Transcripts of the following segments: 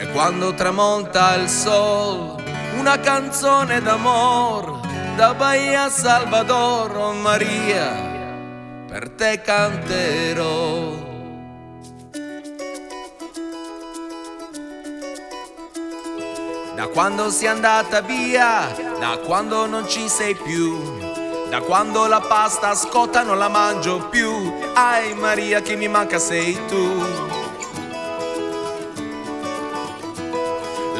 E quando tramonta il sol, una canzone d'amor da Bahia Salvador, oh Maria, per te canterò. Da quando sei andata via, da quando non ci sei più, da quando la pasta scotta non la mangio più, ai Maria che mi manca sei tu.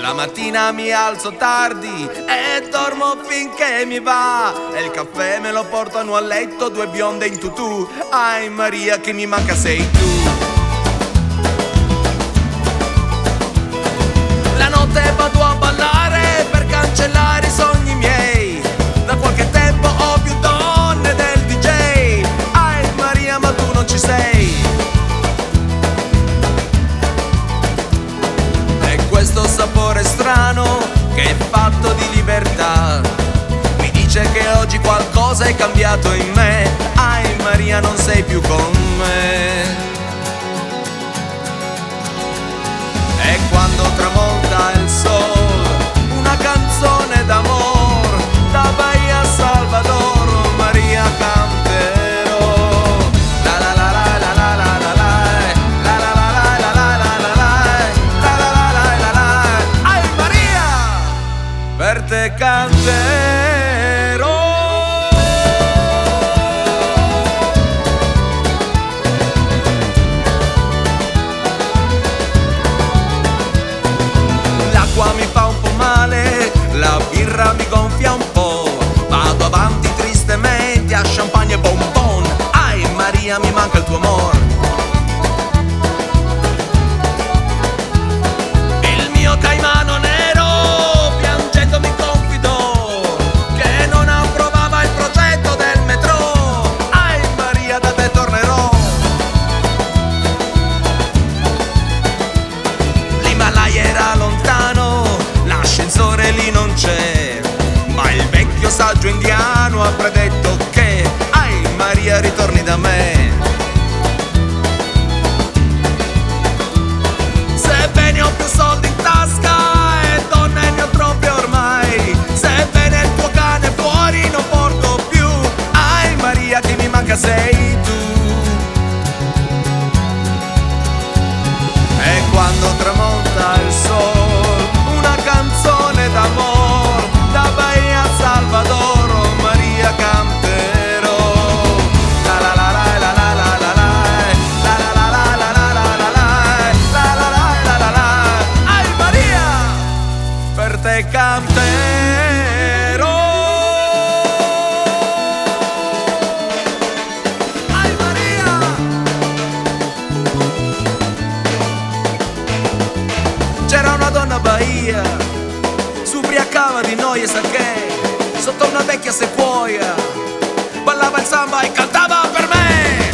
La mattina mi alzo tardi e dormo finché mi va. E il caffè me lo portano a letto due bionde in tutù. Ai Maria che mi manca sei tu. La notte vado a ballare per cancellare qualcosa è cambiato in me. Ai Maria non sei più con me manca il tuo amor. Sotto una vecchia sequoia, ballava il samba e cantava per me.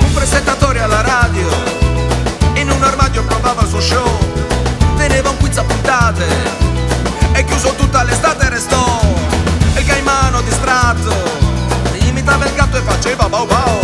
Un presentatore alla radio, in un armadio provava il suo show, teneva un quiz a puntate e chiuso tutta l'estate restò. Il caimano distratto imitava il gatto e faceva bau bau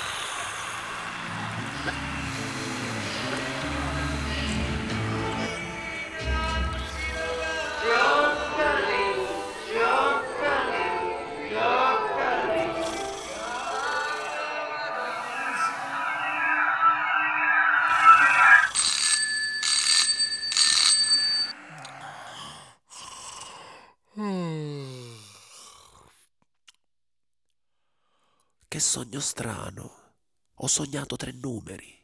Che sogno strano. Ho sognato tre numeri.